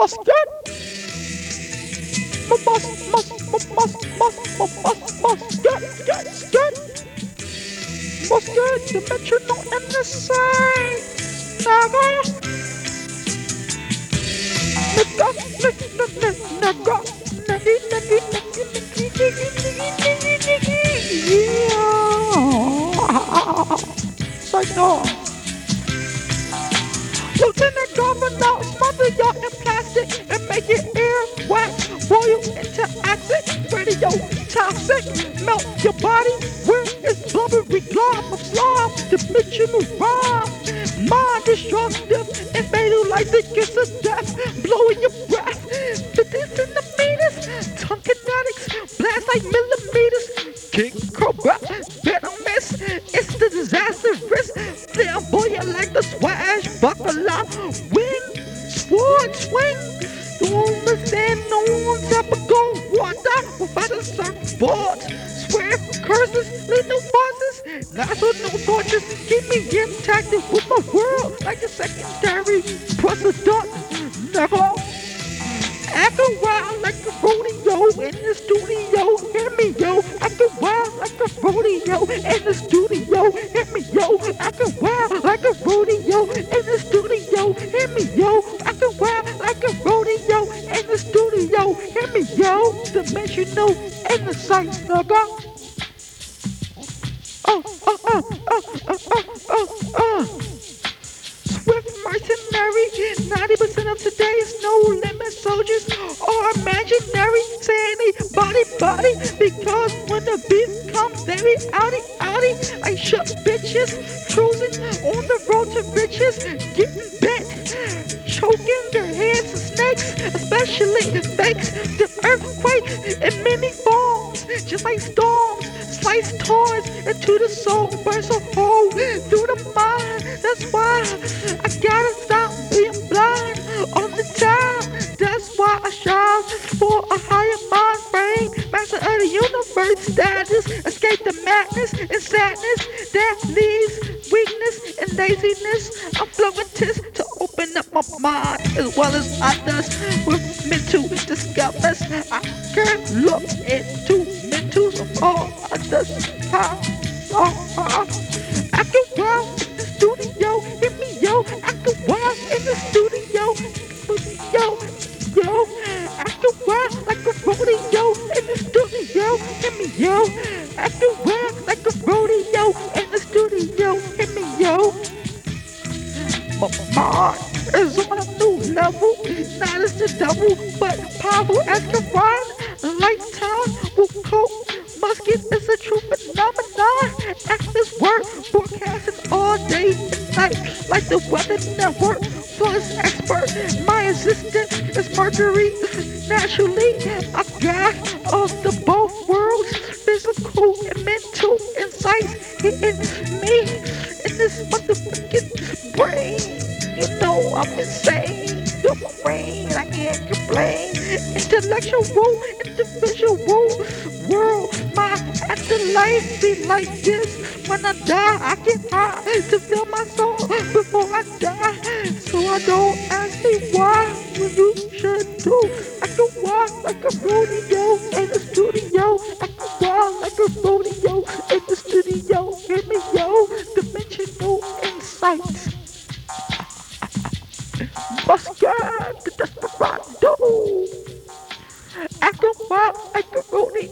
Musket. Mus, mus, mus, mus, mus, mus, mus, musket, sket, sket. Musket, dimensional in the side. Nigga. Nigga, nigga, nigga, nigga. Nigga, nigga, nigga, nigga, nigga, Yeah. Like no. Lieutenant Governor, plastic and make your ear wet. Boil into acid, radio toxic. Melt your body where it's blubbery glob of slob. Dimensional rhyme. Mind destructive and fatal like the kiss of death. Blowing your go water a surfboard. Swear curses, little forces, not so no tortures. Keep me intact with my world like a secondary president. Never. Act wild like a rodeo in the studio. Hear me, yo. Act wild like a rodeo in the studio. Hear me, yo. Act wild like a rodeo Dimensional in the sight, nigga. Oh, oh, oh, oh, oh, oh, oh, oh. Swift mercenary, 90% of today's no limit soldiers are imaginary. Say anybody, body, because when the beat comes, they be outie, outie. I shut bitches, cruising on the road to riches, getting bent, choking their heads to snakes, especially the fakes, the earthquakes and many forms, just like storms, slice toys into the soul, burst a hole through the mind. That's why I gotta stop being blind on the time. That's why I strive for a higher mind frame, master of the universe status, escape the madness and sadness that leaves weakness and laziness. I'm flowing test mind as well as others with mental discoveries. I can look into mentals of all others. I can wow in the studio, hit me yo. I can wow in the studio, yo, yo. I can wow like a rodeo in the studio, hit me yo. I can wow like a rodeo not as the devil, but powerful as can rhyme. Lifetime will cope. Musket is a true phenomenon. Actors work, forecasting all day and night, like the weather network. Plus expert, my assistant is Mercury. Naturally, a guy of the both worlds, physical and mental insights hitting me in this motherfucking brain. You know I'm insane. You're my brain. Intellectual, individual world. My afterlife be like this. When I die, I get high to feel my soul before I die. So I don't ask me why when you should do. I can walk like a rodeo in the studio. I Musket, the desperado. Acting wild like a rodeo